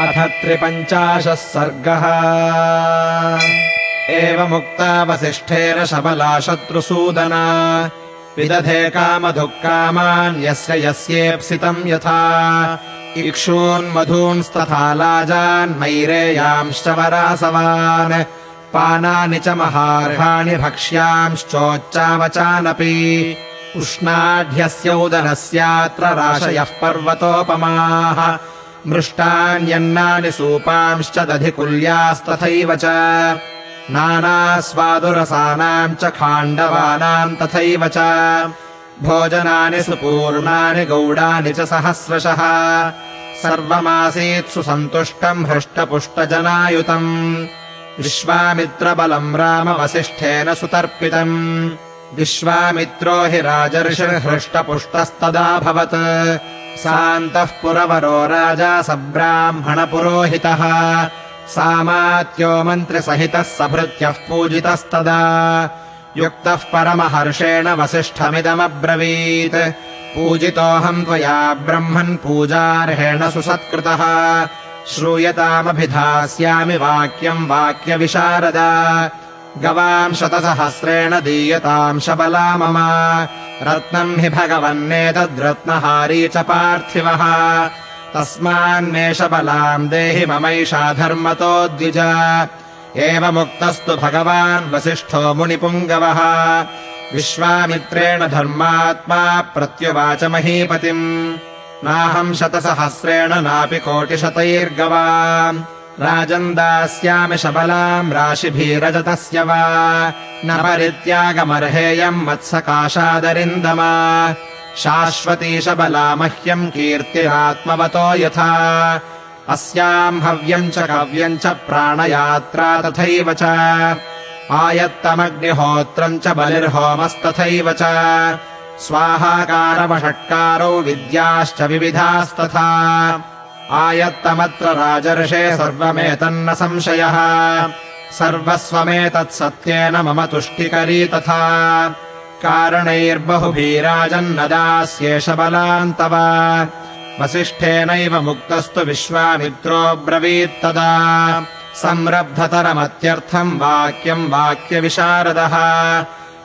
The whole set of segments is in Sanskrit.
अथ त्रिपञ्चाशः सर्गः। एवमुक्ता वसिष्ठेन शबला शत्रुसूदना विदधे कामधुक्कामान् यस्य यस्येप्सितम् यथा। इक्षून्मधूंस्तथा लाजान्मैरेयांश्च वरासवान्। पानानि च महार्हाणि भक्ष्यांश्चोच्चावचानपि। उष्णाढ्यस्य उदनस्यात्र राशयः पर्वतोपमाः मृष्टान्यन्नानि सूपांश्च दधिकुल्यास्तथैव च। नानास्वादुरसानाम् च खाण्डवानाम् तथैव च। भोजनानि सुपूर्णानि गौडानि च सहस्रशः। सर्वमासीत् सुसन्तुष्टम् हृष्टपुष्टजनायुतम्। विश्वामित्रबलम् रामवसिष्ठेन सुतर्पितम्। विश्वामित्रो हि राजर्षिर्हृष्टपुष्टस्तदाभवत् सान्तः पुरवरो राजा सब्राह्मणपुरोहितः। सामात्यो मन्त्रिसहितः सभृत्यः पूजितस्तदा। युक्तः परमहर्षेण वसिष्ठमिदमब्रवीत्। पूजितोऽहम् त्वया ब्रह्मन् पूजार्हेण सुसत्कृतः। श्रूयतामभिधास्यामि वाक्यम् वाक्यविशारदा। गवाम् शतसहस्रेण दीयताम् शबला मम रत्नम् हि भगवन्नेतद्रत्नहारी च पार्थिवः। तस्मान्मे शबलाम् देहि ममैषा धर्मतो द्विज। एवमुक्तस्तु भगवान् वसिष्ठो मुनिपुङ्गवः। विश्वामित्रेण धर्मात्मा प्रत्युवाच महीपतिम्। नाहम् शतसहस्रेण नापि कोटिशतैर्गवाम् राजन् दास्यामि शबलाम् राशिभिरजतस्य वा। न परित्यागमर्हेयम् मत्सकाशादरिन्दमा शाश्वती शबला मह्यम् कीर्तिरात्मवतो यथा। अस्याम् हव्यम् च कव्यम् च प्राणयात्रा तथैव च। आयत्तमग्निहोत्रम् च बलिर्होमस्तथैव च। स्वाहाकारवषट्कारौ विद्याश्च विविधास्तथा आयत्तमत्र राजर्षे सर्वमेतन्न संशयः। सर्वस्वमेतत्सत्येन मम तुष्टिकरी तथा। कारणैर्बहुभिराजन्न दास्येष बलान् तव। वसिष्ठेनैव मुक्तस्तु विश्वामित्रोऽब्रवीत्तदा संरब्धतरमत्यर्थम् वाक्यम् वाक्यविशारदः।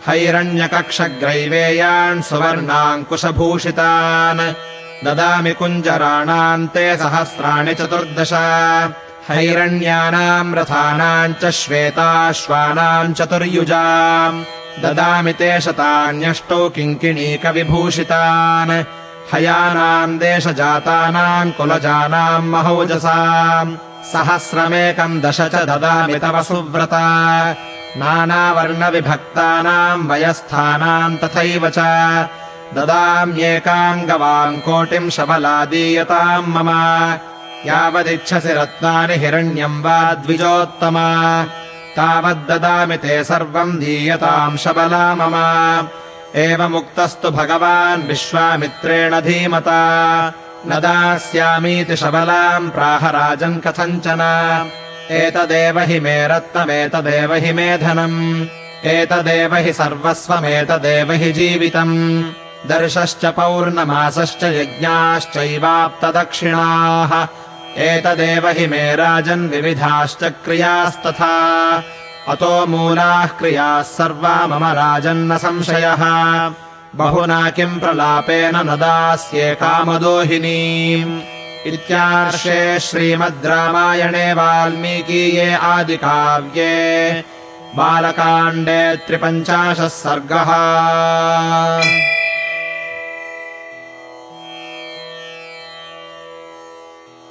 हैरण्यकक्षग्रैवेयान् सुवर्णाङ्कुशभूषितान् ददामि कुञ्जराणाम् ते सहस्राणि चतुर्दश। हैरण्यानाम् रथानाम् च श्वेताश्वानाम् चतुर्युजाम्। ददामि ते शतान्यष्टौ किङ्किणीकविभूषितान्। हयानाम् देशजातानाम् कुलजानाम् महौजसाम्। सहस्रमेकम् दश च ददामि तव सुव्रता। नानावर्णविभक्तानाम् वयस्थानाम् तथैव च ददाम्येकाम् गवाम् कोटिम् शबला दीयताम् मम। यावदिच्छसि रत्नानि हिरण्यम् वा द्विजोत्तमा। तावद्ददामि ते सर्वम् दीयताम् शबला मम। एवमुक्तस्तु भगवान् विश्वामित्रेण धीमता। न दास्यामीति शबलाम् प्राह राजन् कथञ्चन। एतदेव हि मे रत्नमेतदेव हि मे धनम्। एतदेव हि सर्वस्वमेतदेव हि जीवितम् दर्शश्च पौर्णमासश्च यज्ञाश्चैवाप्तदक्षिणाः। एतदेव हि मे राजन् विविधाश्च क्रियास्तथा। अतो मूलाः क्रियाः सर्वा मम राजन्न संशयः। बहुना किम् प्रलापेन न दास्ये कामदोहिनीम्। इत्यार्षे श्रीमद् रामायणे वाल्मीकीये आदिकाव्ये। बालकाण्डे त्रिपञ्चाशः सर्गः